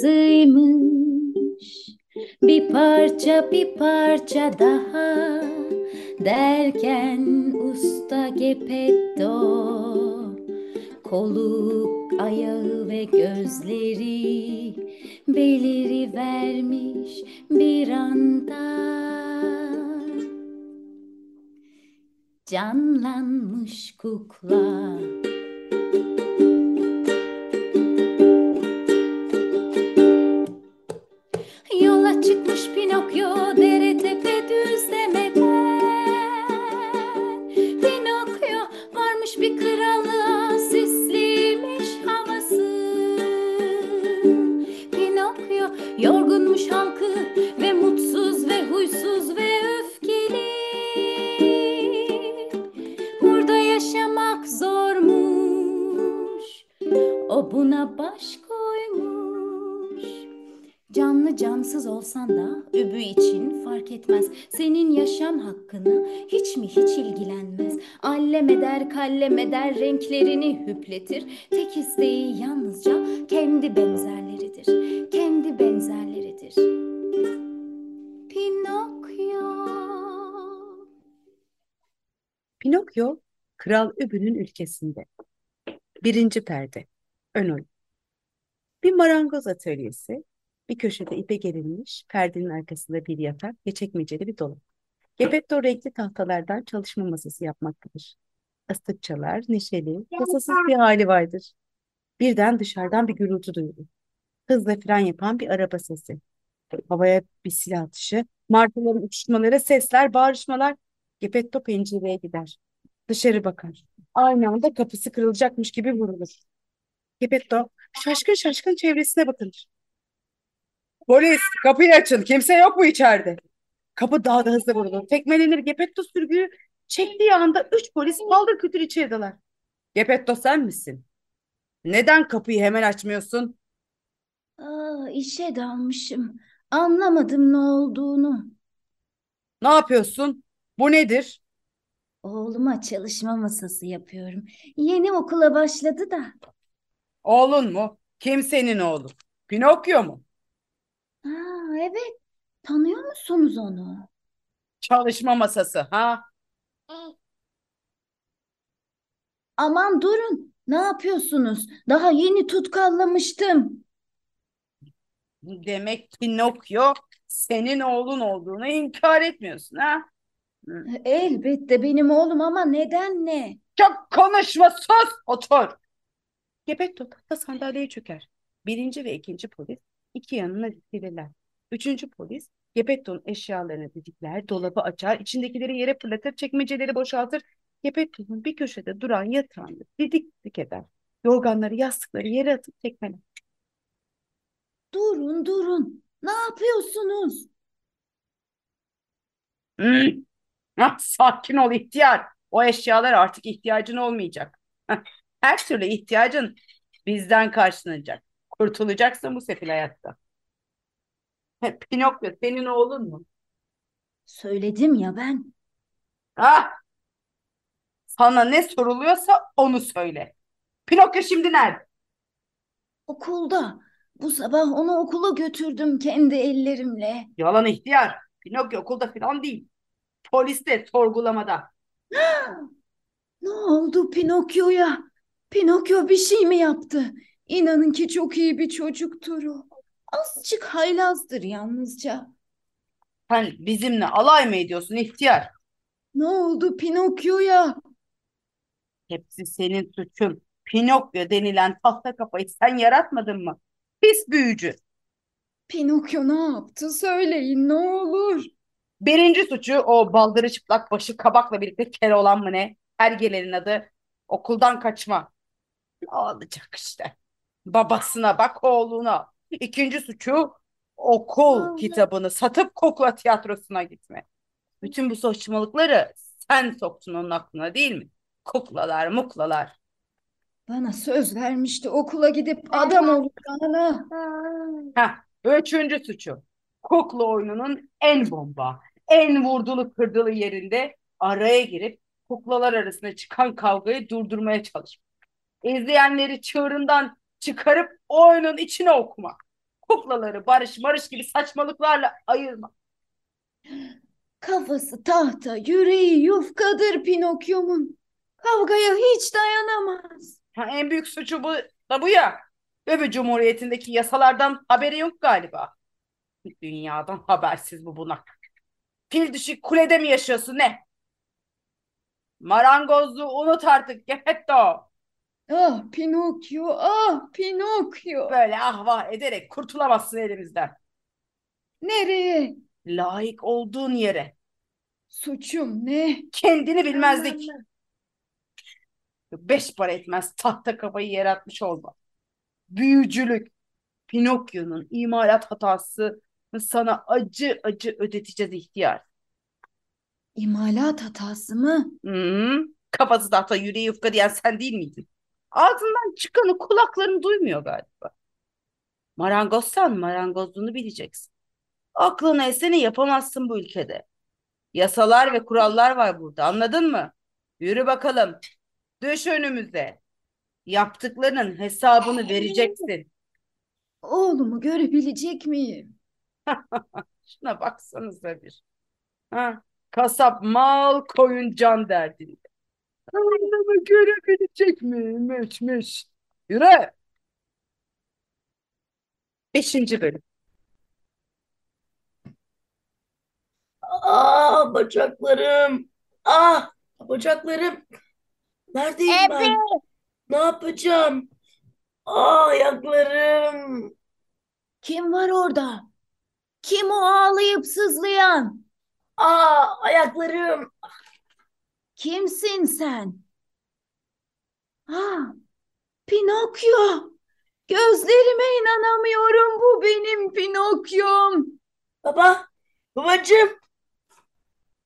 Parçasıymış Bir parça bir parça daha Derken usta Gepetto Kolu, ayağı ve gözleri beliri vermiş bir anda. Canlanmış kukla Allem eder kallem eder renklerini hüpletir. Tek isteği yalnızca kendi benzerleridir. Kendi benzerleridir. Pinokyo. Pinokyo, Kral Übü'nün ülkesinde. Birinci perde. Ön. Bir marangoz atölyesi, bir köşede ipe gerilmiş, perdenin arkasında bir yatak ve çekmeceli bir dolap. Gepetto renkli tahtalardan çalışma masası yapmaktadır. Astık çalar, neşeli, tasasız bir hali vardır. Birden dışarıdan bir gürültü duyulur. Hızla fren yapan bir araba sesi. Havaya bir silah atışı, martıların uçuşmaları, sesler, bağırışmalar. Gepetto pencereye gider. Dışarı bakar. Aynı anda kapısı kırılacakmış gibi vurulur. Gepetto şaşkın şaşkın çevresine bakınır. Polis, kapıyı açın. Kimse yok mu içeride? Kapı daha da hızlı vurulur. Tekmelenir. Gepetto sürgüyü çektiği anda üç polis paldır kütür içerideler. Gepetto sen misin? Neden kapıyı hemen açmıyorsun? Aa, işe dalmışım. Anlamadım ne olduğunu. Ne yapıyorsun? Bu nedir? Oğluma çalışma masası yapıyorum. Yeni okula başladı da. Oğlun mu? Kim senin oğlun? Pinokyo mu? Aa, evet. Tanıyor musunuz onu? Çalışma masası ha? Aman durun. Ne yapıyorsunuz? Daha yeni tutkallamıştım. Demek Pinokyo senin oğlun olduğunu inkar etmiyorsun ha? Hı. Elbette benim oğlum ama neden ne? Çok konuşma sus otur. Gepetto tahta sandalyeye çöker. Birinci ve ikinci polis iki yanına dikilirler. Üçüncü polis Gepetto'nun eşyalarını didikler, dolabı açar, içindekileri yere fırlatır, çekmeceleri boşaltır. Gepetto'nun bir köşede duran yatağını didik didik eder. Yorganları, yastıkları yere atıp tekmeler. Durun durun. Ne yapıyorsunuz? Hmm. Sakin ol ihtiyar. O eşyalar artık ihtiyacın olmayacak. Her türlü ihtiyacın bizden karşılanacak. Kurtulacaksın bu sefil hayatta. Pinokyo senin oğlun mu? Söyledim ya ben. Ah, sana ne soruluyorsa onu söyle. Pinokyo şimdi nerede? Okulda. Bu sabah onu okula götürdüm kendi ellerimle. Yalan ihtiyar. Pinokyo okulda falan değil. Poliste sorgulamada. Ne oldu Pinokyo'ya? Pinokyo bir şey mi yaptı? İnanın ki çok iyi bir çocuktur o. Azıcık haylazdır yalnızca. Sen bizimle alay mı ediyorsun ihtiyar? Ne oldu Pinokyo'ya? Hepsi senin suçun. Pinokyo denilen tahta kafayı sen yaratmadın mı? Pis büyücü. Pinokyo ne yaptı? Söyleyin ne olur. Birinci suçu o baldırı çıplak başı kabakla birlikte Keloğlan mı ne? Hergelerin adı. Okuldan kaçma. Ne olacak işte. Babasına bak oğluna. İkinci suçu okul Allah. kitabını satıp kukla tiyatrosuna gitme. Bütün bu saçmalıkları sen soktun onun aklına değil mi? Kuklalar muklalar. Bana söz vermişti okula gidip adam olacağını. Heh, üçüncü suçu. Kukla oyununun en bomba, en vurdulu kırdılı yerinde araya girip kuklalar arasında çıkan kavgayı durdurmaya çalışmak. İzleyenleri çığırından çıkarıp oyunun içine okumak. Kuklaları barış marış gibi saçmalıklarla ayırmak. Kafası tahta, yüreği yufkadır Pinokyo'mun. Kavgaya hiç dayanamaz. Ha, en büyük suçu bu da bu ya. Öbür Cumhuriyeti'ndeki yasalardan haberi yok galiba. Dünyadan habersiz bu bunak. Fil dişi kulede mi yaşıyorsun ne? Marangozluğu unut artık Geppetto. Ah Pinokyo, ah Pinokyo. Böyle ahvah ederek kurtulamazsın elimizden. Nereye? Layık olduğun yere. Suçum ne? Kendini bilmezlik. Beş para etmez tahta kafayı yaratmış olma. Büyücülük. Pinokyo'nun imalat hatası sana acı acı ödeteceğiz ihtiyar. İmalat hatası mı? Hı, kafası tahta yüreği yufka diyen sen değil miydin? Ağzından çıkanı kulakların duymuyor galiba. Marangozsan marangozluğunu bileceksin. Aklına eseni yapamazsın bu ülkede. Yasalar ve kurallar var burada anladın mı? Yürü bakalım. Düş önümüze. Yaptıklarının hesabını vereceksin. Oğlumu görebilecek miyim? Şuna baksanıza bir. Ha, kasap mal koyun can derdinde. Oğlumu görebilecek miymişmiş? Yürü. Beşinci bölüm. Aa bacaklarım. Ah bacaklarım. Neredeyim ben? Ne yapacağım? Aa ayaklarım. Kim var orada? Kim o ağlayıp sızlayan? Aa ayaklarım. Kimsin sen? Ah, Pinokyo. Gözlerime inanamıyorum. Bu benim Pinokyo'm. Baba, babacığım.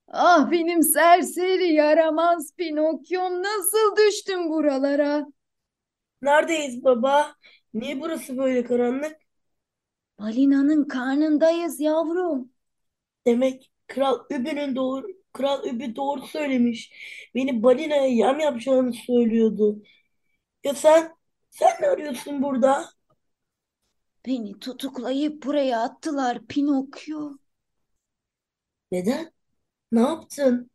Ah benim serseri yaramaz Pinokyo'm. Nasıl düştüm buralara? Neredeyiz baba? Niye burası böyle karanlık? Balinanın karnındayız yavrum. Demek Kral Übü'nün doğru Kral Übü doğru söylemiş. Beni balinaya yem yapacağını söylüyordu. Ya sen? Sen ne arıyorsun burada? Beni tutuklayıp buraya attılar Pinokyo. Neden? Ne yaptın?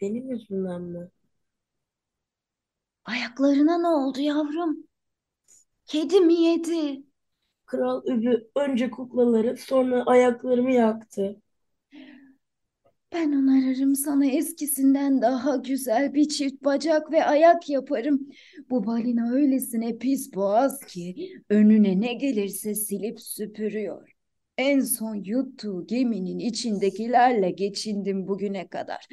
Benim yüzümden mi? Ayaklarına ne oldu yavrum? Kedi mi yedi? Kral Übü önce kuklaları sonra ayaklarımı yaktı. Ben onarırım sana eskisinden daha güzel bir çift bacak ve ayak yaparım. Bu balina öylesine pis boğaz ki önüne ne gelirse silip süpürüyor. En son yuttuğu geminin içindekilerle geçindim bugüne kadar.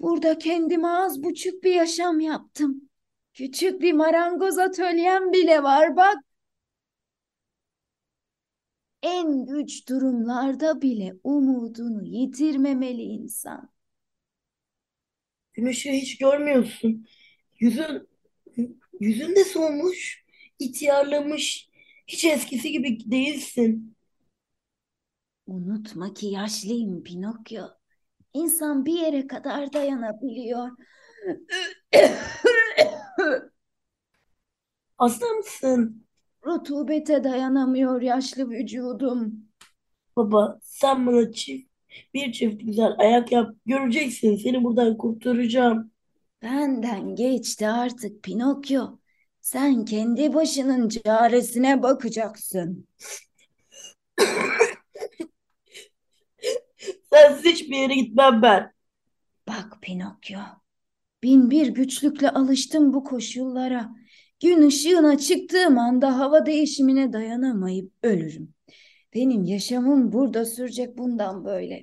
Burada kendime az buçuk bir yaşam yaptım. Küçük bir marangoz atölyem bile var bak. En güç durumlarda bile umudunu yitirmemeli insan. Güneşi hiç görmüyorsun. Yüzün yüzün de solmuş, ihtiyarlamış. Hiç eskisi gibi değilsin. Unutma ki yaşlıyım Pinokyo. İnsan bir yere kadar dayanabiliyor. Hasta mısın? Rutubete dayanamıyor yaşlı vücudum. Baba, sen bana çift, bir çift güzel ayak yap. Göreceksin, seni buradan kurtaracağım. Benden geçti artık Pinokyo. Sen kendi başının çaresine bakacaksın. Sensiz hiçbir yere gitmem ben. Bak Pinokyo, bin bir güçlükle alıştım bu koşullara. Gün ışığına çıktığım anda hava değişimine dayanamayıp ölürüm. Benim yaşamım burada sürecek bundan böyle.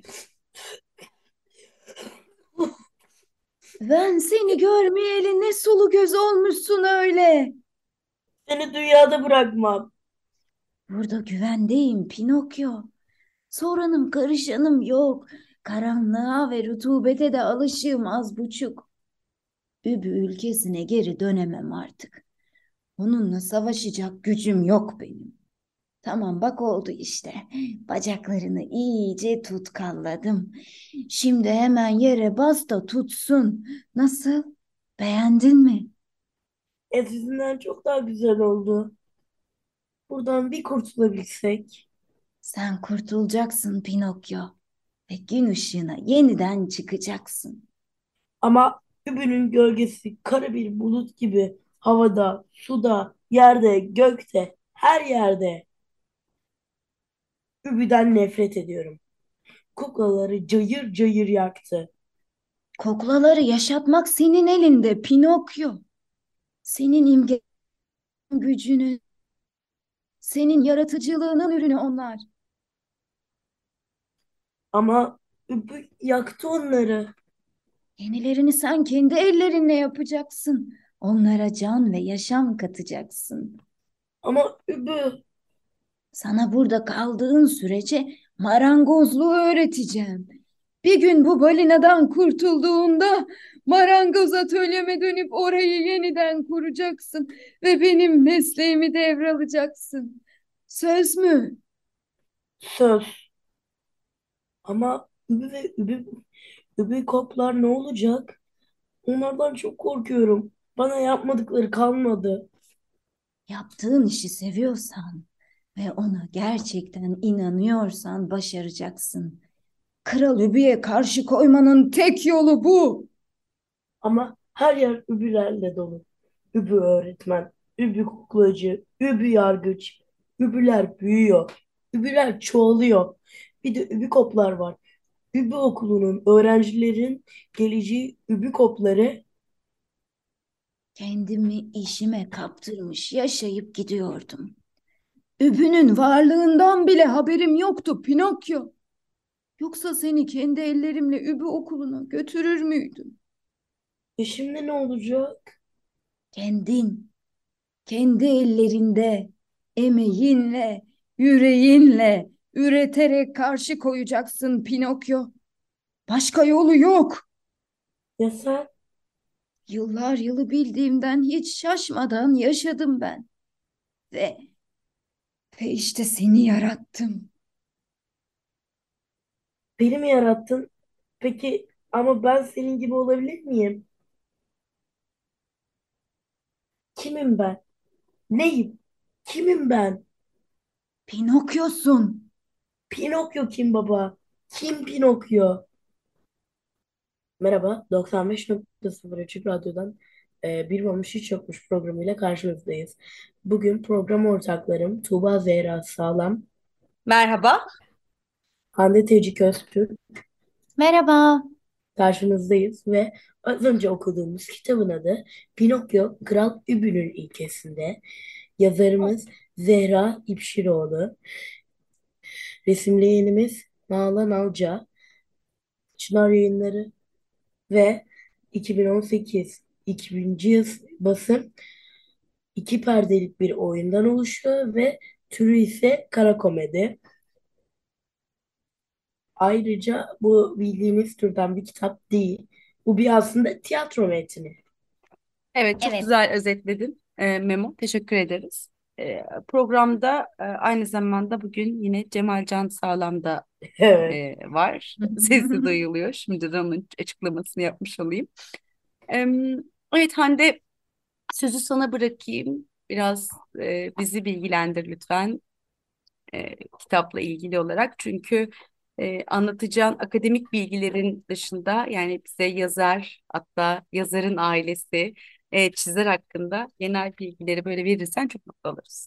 Ben seni görmeyeli ne sulu göz olmuşsun öyle. Seni dünyada bırakmam. Burada güvendeyim Pinokyo. Soranım karışanım yok. Karanlığa ve rutubete de alışığım az buçuk. Übü ülkesine geri dönemem artık. Onunla savaşacak gücüm yok benim. Tamam bak oldu işte. Bacaklarını iyice tutkalladım. Şimdi hemen yere bas da tutsun. Nasıl? Beğendin mi? Eskisinden çok daha güzel oldu. Buradan bir kurtulabilsek. Sen kurtulacaksın Pinokyo ve gün ışığına yeniden çıkacaksın. Ama Übü'nün gölgesi kara bir bulut gibi havada, suda, yerde, gökte, her yerde. Übü'den nefret ediyorum. Kuklaları cayır cayır yaktı. Kuklaları yaşatmak senin elinde Pinokyo. Senin imge gücünün, senin yaratıcılığının ürünü onlar. Ama Übü yaktı onları. Yenilerini sen kendi ellerinle yapacaksın. Onlara can ve yaşam katacaksın. Ama Übü Sana burada kaldığın sürece marangozluğu öğreteceğim. Bir gün bu balinadan kurtulduğunda marangoz atölyeme dönüp orayı yeniden kuracaksın ve benim mesleğimi devralacaksın. Söz mü? söz. Ama Übü ve Übü, Übü koplar ne olacak? Onlardan çok korkuyorum. Bana yapmadıkları kalmadı. Yaptığın işi seviyorsan ve ona gerçekten inanıyorsan başaracaksın. Kral Übü'ye karşı koymanın tek yolu bu. Ama her yer übülerle dolu. Übü öğretmen, übü kuklacı, übü yargıç. Übüler büyüyor. Übüler çoğalıyor. Bir de übükoplar var. Übü okulunun öğrencilerin geleceği übükopları Kendimi işime kaptırmış yaşayıp gidiyordum. Übünün varlığından bile haberim yoktu Pinokyo. Yoksa seni kendi ellerimle Übü okuluna götürür müydüm? e şimdi ne olacak? Kendin, kendi ellerinde, emeğinle, yüreğinle, üreterek karşı koyacaksın Pinokyo. Başka yolu yok. Ya sen? Yıllar yılı bildiğimden hiç şaşmadan yaşadım ben. Ve, ve işte seni yarattım. Beni mi yarattın? Peki ama ben senin gibi olabilir miyim? Kimim ben? Neyim? Kimim ben? Pinokyo'sun. Pinokyo kim baba? Kim Pinokyo? Merhaba, 95.0 Açık Radyo'dan e, Bir Olmuş Hiç Yokmuş programıyla karşınızdayız. Bugün program ortaklarım Tuğba Zehra Sağlam, Merhaba. Hande Tevcik Öztürk Merhaba. karşınızdayız ve az önce okuduğumuz kitabın adı Pinokyo Kral Übü'nün ilkesinde. Yazarımız Zehra İpşiroğlu, resimleyenimiz Nalan Alca, Çınar Yayınları ve 2018 2000. yıl basım iki perdelik bir oyundan oluşuyor ve türü ise kara komedi. Ayrıca bu bildiğiniz türden bir kitap değil. Bu bir aslında tiyatro metni. Evet, çok Evet. güzel özetledin e, Memo. Teşekkür ederiz. E, programda e, aynı zamanda bugün yine Cemal Can Sağlam da Evet. e, var. Sesi duyuluyor. Şimdi de onun açıklamasını yapmış olayım. Evet Hande, sözü sana bırakayım. Biraz e, bizi bilgilendir lütfen e, kitapla ilgili olarak. Çünkü e, anlatacağın akademik bilgilerin dışında yani bize yazar hatta yazarın ailesi, e, çizer hakkında genel bilgileri böyle verirsen çok mutlu oluruz.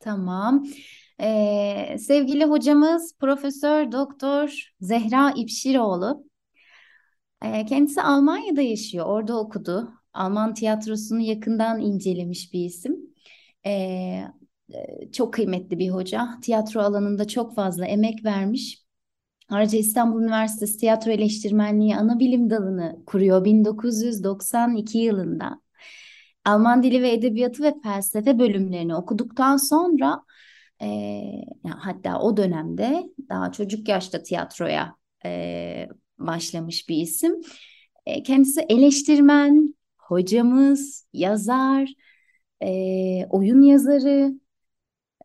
Tamam. Ee, sevgili hocamız Profesör Doktor Zehra İpşiroğlu. Ee, kendisi Almanya'da yaşıyor. Orada okudu. Alman tiyatrosunu yakından incelemiş bir isim. Ee, çok kıymetli bir hoca. Tiyatro alanında çok fazla emek vermiş. Ayrıca İstanbul Üniversitesi Tiyatro Eleştirmenliği Anabilim Dalı'nı kuruyor 1992 yılında. Alman dili ve edebiyatı ve felsefe bölümlerini okuduktan sonra e, hatta o dönemde daha çocuk yaşta tiyatroya e, başlamış bir isim. E, kendisi eleştirmen, hocamız, yazar, e, oyun yazarı.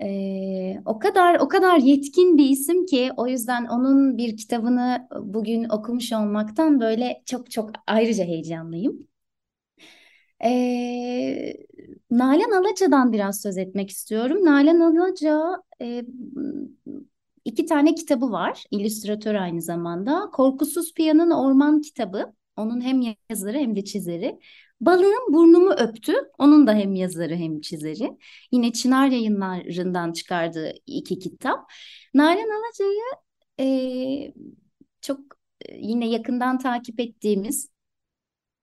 E, o kadar o kadar yetkin bir isim ki o yüzden onun bir kitabını bugün okumuş olmaktan böyle çok çok ayrıca heyecanlıyım. Ee, Nalan Alaca'dan biraz söz etmek istiyorum. Nalan Alaca e, iki tane kitabı var. İllüstratör aynı zamanda. Korkusuz Piyan'ın Orman kitabı. Onun hem yazarı hem de çizeri. Balığın Burnumu Öptü. Onun da hem yazarı hem çizeri. Yine Çınar Yayınları'ndan çıkardığı iki kitap. Nalan Alaca'yı e, çok e, yine yakından takip ettiğimiz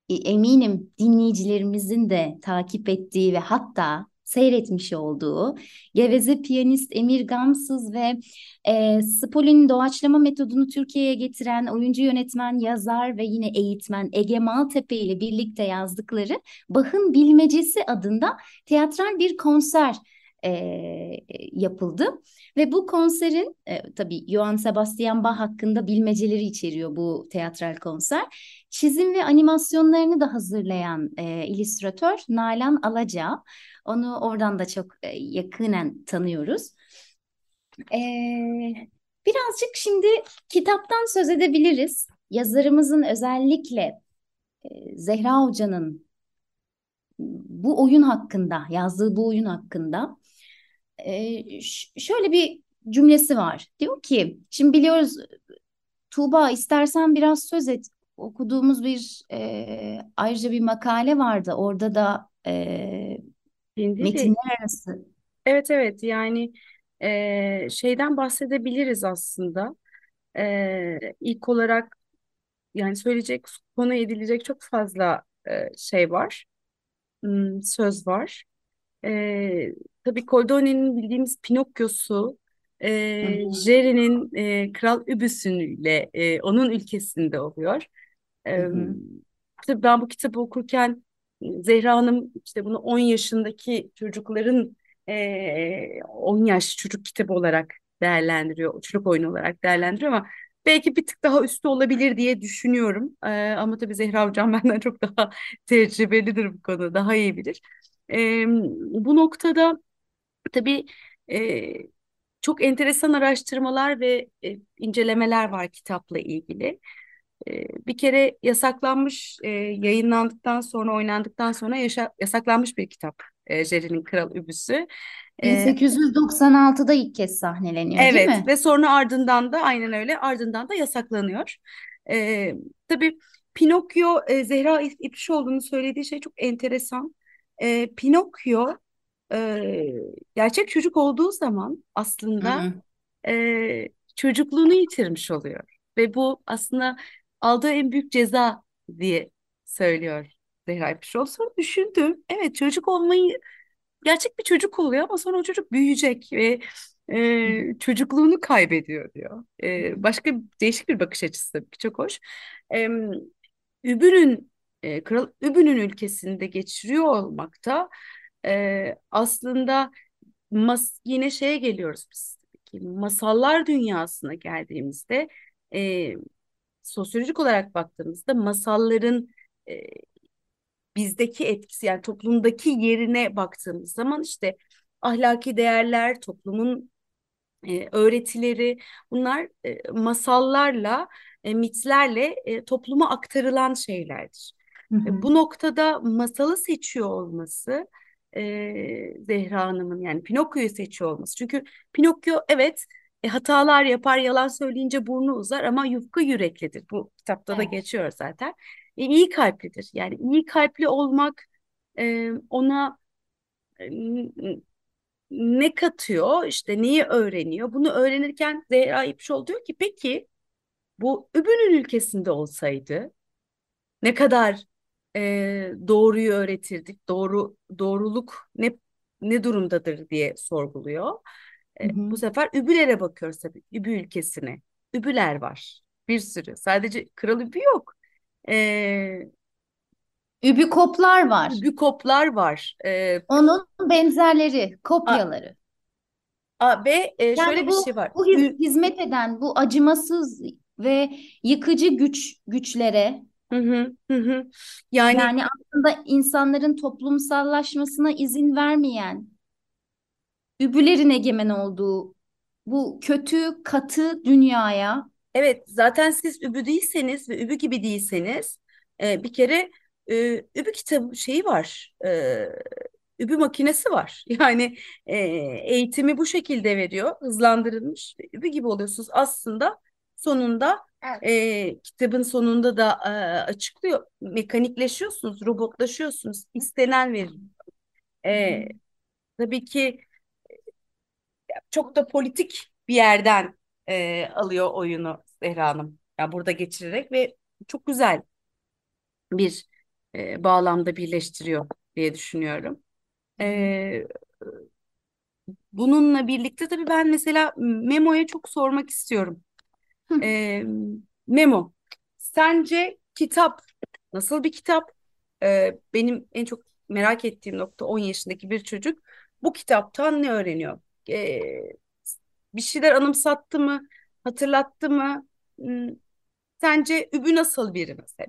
e, eminim dinleyicilerimizin de takip ettiği ve hatta seyretmiş olduğu geveze piyanist Emir Gamsız ve e, Spoli'nin doğaçlama metodunu Türkiye'ye getiren oyuncu yönetmen, yazar ve yine eğitmen Ege Maltepe ile birlikte yazdıkları Bach'ın Bilmecesi adında tiyatral bir konser e, yapıldı. Ve bu konserin e, tabii Johann Sebastian Bach hakkında bilmeceleri içeriyor bu teatral konser. Çizim ve animasyonlarını da hazırlayan e, illüstratör Nalan Alaca. Onu oradan da çok e, yakinen tanıyoruz. E, birazcık şimdi kitaptan söz edebiliriz. Yazarımızın özellikle e, Zehra Hoca'nın bu oyun hakkında, yazdığı bu oyun hakkında e, şöyle bir cümlesi var. Diyor ki, şimdi biliyoruz Tuğba istersen biraz söz et. Okuduğumuz bir e, ayrıca bir makale vardı. Orada da e, Şimdi de metinler arası. evet evet yani e, şeyden bahsedebiliriz aslında. E, ilk olarak yani söyleyecek konu edilecek çok fazla e, şey var, hmm, söz var. E, tabii Cordone'nin bildiğimiz Pinokyo'su, Hı e, hı, Jerry'nin e, Kral Übüsü'yle e, onun ülkesinde oluyor. hı E, hı, tabii ben bu kitabı okurken Zehra Hanım işte bunu 10 yaşındaki çocukların e, 10 yaş çocuk kitabı olarak değerlendiriyor, çocuk oyunu olarak değerlendiriyor ama belki bir tık daha üstü olabilir diye düşünüyorum. E, ama tabii Zehra Hocam benden çok daha tecrübelidir bu konuda, daha iyi bilir. E, bu noktada tabii e, çok enteresan araştırmalar ve e, incelemeler var kitapla ilgili. Bir kere yasaklanmış, e, yayınlandıktan sonra, oynandıktan sonra yaşa- yasaklanmış bir kitap. E, Jerry'nin Kral Übüsü. E, 1896'da ilk kez sahneleniyor, değil evet mi? ve sonra ardından da aynen öyle ardından da yasaklanıyor. E, tabii Pinokyo, e, Zehra İp- İpşoğlu'nun söylediği şey çok enteresan. E, Pinokyo e, gerçek çocuk olduğu zaman Hı aslında hı. e, çocukluğunu yitirmiş oluyor. Ve bu aslında aldığı en büyük ceza diye söylüyor Zehra Epişoğlu. Sonra düşündüm. Evet çocuk olmayı gerçek bir çocuk oluyor ama sonra o çocuk büyüyecek ve e, çocukluğunu kaybediyor diyor. E, başka değişik bir bakış açısı tabii ki çok hoş. E, Übü'nün e, Kral Übü'nün ülkesinde geçiriyor olmakta e, aslında mas yine şeye geliyoruz biz. Masallar dünyasına geldiğimizde e, sosyolojik olarak baktığımızda masalların e, bizdeki etkisi yani toplumdaki yerine baktığımız zaman işte ahlaki değerler, toplumun e, öğretileri bunlar e, masallarla, e, mitlerle e, topluma aktarılan şeylerdir. Hı E, hı. bu noktada masalı seçiyor olması e, Zehra Hanım'ın yani Pinokyo'yu seçiyor olması. Çünkü Pinokyo evet e, hatalar yapar, yalan söyleyince burnu uzar ama yufka yüreklidir. Bu kitapta da Evet. geçiyor zaten. E, iyi kalplidir. Yani iyi kalpli olmak e, ona e, ne katıyor, işte neyi öğreniyor? Bunu öğrenirken Zehra İpşoğlu diyor ki peki bu Übü'nün ülkesinde olsaydı ne kadar e, doğruyu öğretirdik, doğru doğruluk ne ne durumdadır diye sorguluyor. Hı hı. bu sefer Übülere bakıyoruz tabii, Übü ülkesine. Übüler var, bir sürü. Sadece Kral Übü yok. E, Übükoplar var. Übükoplar var. Ee, Onun benzerleri, a, kopyaları. a- ve e, şöyle Yani bir bu şey var. bu hizmet eden bu acımasız ve yıkıcı güç güçlere hı hı. Yani yani aslında insanların toplumsallaşmasına izin vermeyen, übülerin egemen olduğu bu kötü, katı dünyaya Evet, zaten siz übü değilseniz ve übü gibi değilseniz e, bir kere e, übü kitabı şeyi var, e, übü makinesi var. Yani e, eğitimi bu şekilde veriyor, hızlandırılmış übü gibi oluyorsunuz. Aslında sonunda e, kitabın sonunda da e, açıklıyor, mekanikleşiyorsunuz, robotlaşıyorsunuz, istenen verim. E, tabii ki çok da politik bir yerden e, alıyor oyunu Zehra Hanım. Ya burada geçirerek ve çok güzel bir e, bağlamda birleştiriyor diye düşünüyorum. E, bununla birlikte tabii ben mesela Memo'ya çok sormak istiyorum. E, Memo, sence kitap nasıl bir kitap? E, benim en çok merak ettiğim nokta 10 yaşındaki bir çocuk bu kitaptan ne öğreniyor? E, bir şeyler anımsattı mı? Hatırlattı mı? Hmm, Sence Übü nasıl biri mesela?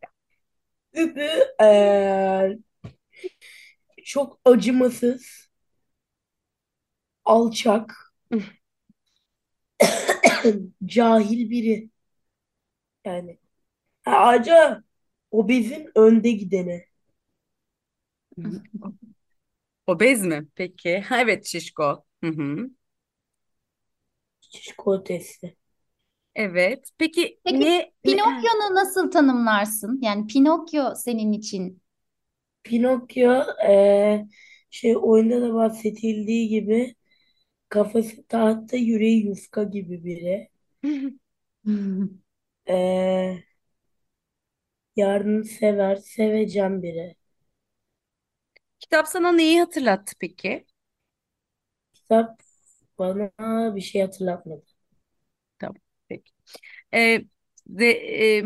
Übü eee, çok acımasız, alçak, cahil biri. Yani ayrıca obezin önde gideni. Obez mi? Peki. Evet şişko. Hı hı. Evet. Peki Peki ne, ne Pinokyo'nu nasıl tanımlarsın? Yani Pinokyo senin için. Pinokyo eee, şey oyunda da bahsedildiği gibi kafası tahta yüreği yufka gibi biri. Eee yardımsever, sevecen biri. kitap sana neyi hatırlattı peki? Kitap bana bir şey hatırlatmadı. Tamam. Peki. Ee, de, e,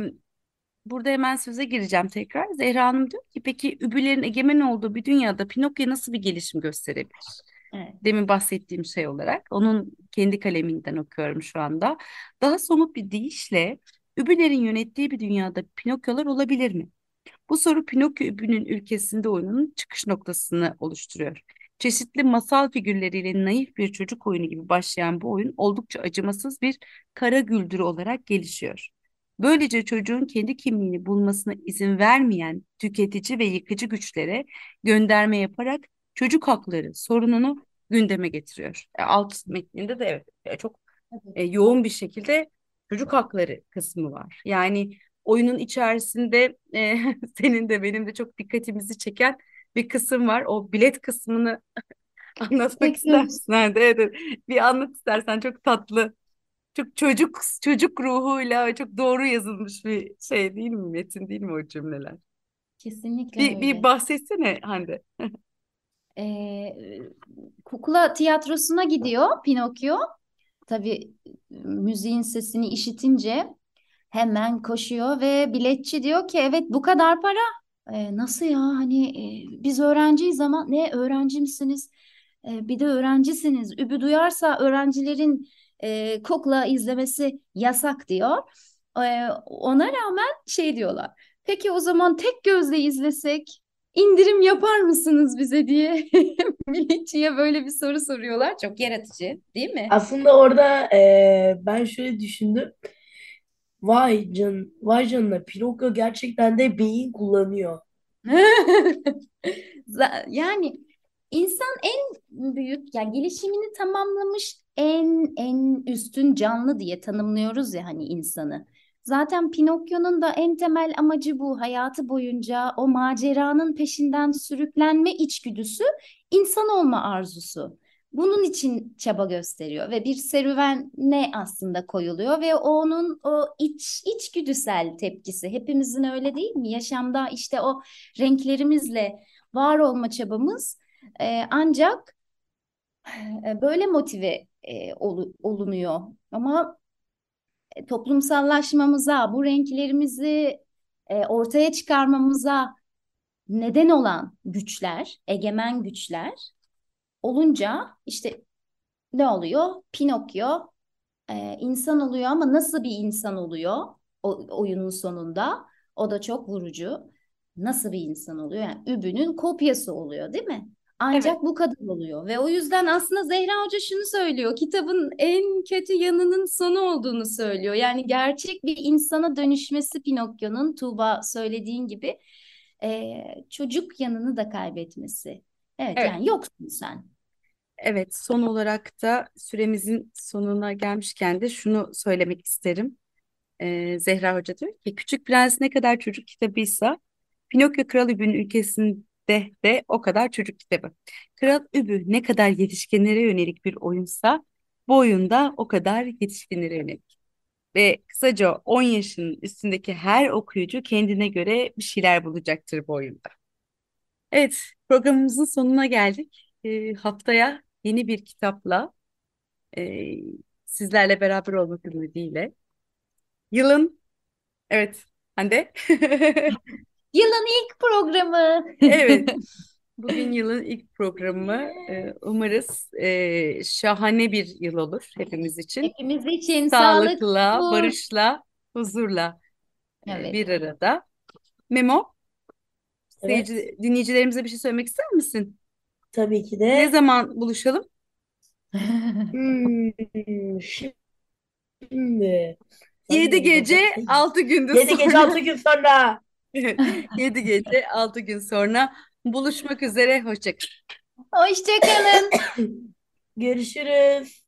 burada hemen söze gireceğim tekrar. Zehra Hanım diyor ki peki übülerin egemen olduğu bir dünyada Pinokyo nasıl bir gelişim gösterebilir? Evet. Demin bahsettiğim şey olarak onun kendi kaleminden okuyorum şu anda. Daha somut bir deyişle übülerin yönettiği bir dünyada Pinokyolar olabilir mi? Bu soru Pinokyo Übü'nün ülkesinde oyunun çıkış noktasını oluşturuyor. Çeşitli masal figürleriyle naif bir çocuk oyunu gibi başlayan bu oyun oldukça acımasız bir kara güldürü olarak gelişiyor. Böylece çocuğun kendi kimliğini bulmasına izin vermeyen tüketici ve yıkıcı güçlere gönderme yaparak çocuk hakları sorununu gündeme getiriyor. E, alt metninde de evet e, çok e, yoğun bir şekilde çocuk hakları kısmı var. Yani oyunun içerisinde e, senin de benim de çok dikkatimizi çeken bir kısım var. O bilet kısmını anlatmak istersin. Evet, evet. Bir anlat istersen çok tatlı. Çok çocuk çocuk ruhuyla ve çok doğru yazılmış bir şey değil mi? Metin değil mi o cümleler? Kesinlikle Bir, bir öyle. bahsetsene Hande. Ee, kukla tiyatrosuna gidiyor Pinokyo. Tabii müziğin sesini işitince hemen koşuyor ve biletçi diyor ki evet bu kadar para. Ee, nasıl ya hani e, biz öğrenciyiz ama ne öğrenci misiniz? Bir de öğrencisiniz. Übü duyarsa öğrencilerin e, kukla izlemesi yasak diyor. Ona rağmen şey diyorlar. Peki o zaman tek gözle izlesek indirim yapar mısınız bize diye biletçiye böyle bir soru soruyorlar. Çok yaratıcı, değil mi? Aslında orada ben şöyle düşündüm. Vay can, vay canına Pinokyo gerçekten de beyin kullanıyor. Yani insan en büyük yani gelişimini tamamlamış en en üstün canlı diye tanımlıyoruz ya hani insanı. Zaten Pinokyo'nun da en temel amacı bu. Hayatı boyunca o maceranın peşinden sürüklenme içgüdüsü, insan olma arzusu. Bunun için çaba gösteriyor ve bir serüvene aslında koyuluyor ve onun o iç içgüdüsel tepkisi hepimizin öyle değil mi? Yaşamda işte o renklerimizle var olma çabamız e, ancak e, böyle motive e, olu- olunuyor. Ama e, toplumsallaşmamıza, bu renklerimizi e, ortaya çıkarmamıza neden olan güçler, egemen güçler olunca işte ne oluyor? Pinokyo e, insan oluyor ama nasıl bir insan oluyor o, oyunun sonunda? O da çok vurucu. Nasıl bir insan oluyor? Yani Übü'nün kopyası oluyor, değil mi? Ancak Evet. bu kadar oluyor ve o yüzden aslında Zehra Hoca şunu söylüyor. Kitabın en kötü yanının sonu olduğunu söylüyor. Yani gerçek bir insana dönüşmesi Pinokyo'nun Tuğba söylediğin gibi e, çocuk yanını da kaybetmesi. Evet, Evet. yani yoksun sen. Evet, son olarak da süremizin sonuna gelmişken de şunu söylemek isterim. Ee, Zehra Hoca diyor ki Küçük Prens ne kadar çocuk kitabıysa Pinokyo Kral Übü'nün ülkesinde de o kadar çocuk kitabı. Kral Übü ne kadar yetişkinlere yönelik bir oyunsa bu oyunda o kadar yetişkinlere yönelik. Ve kısaca 10 yaşın üstündeki her okuyucu kendine göre bir şeyler bulacaktır bu oyunda. Evet, programımızın sonuna geldik. Ee, haftaya yeni bir kitapla e, sizlerle beraber olmak ümidiyle. Yılın, evet, Hande. Yılın ilk programı. Evet, bugün yılın ilk programı. Ee, umarız e, şahane bir yıl olur hepimiz için. Hepimiz için sağlık, Sağlıkla, huzur. barışla, huzurla e, Evet. bir arada. Memo, Evet. dinleyicilerimize bir şey söylemek ister misin? Tabii ki Ne de. zaman buluşalım? Hmm, şimdi. Sen 7 de gece bakacaksın. 6 gündür 7 gece sonra. 6 gün sonra. Evet, 7 gece 6 gün sonra buluşmak üzere. Hoşça kalın. Hoşçakalın. Görüşürüz.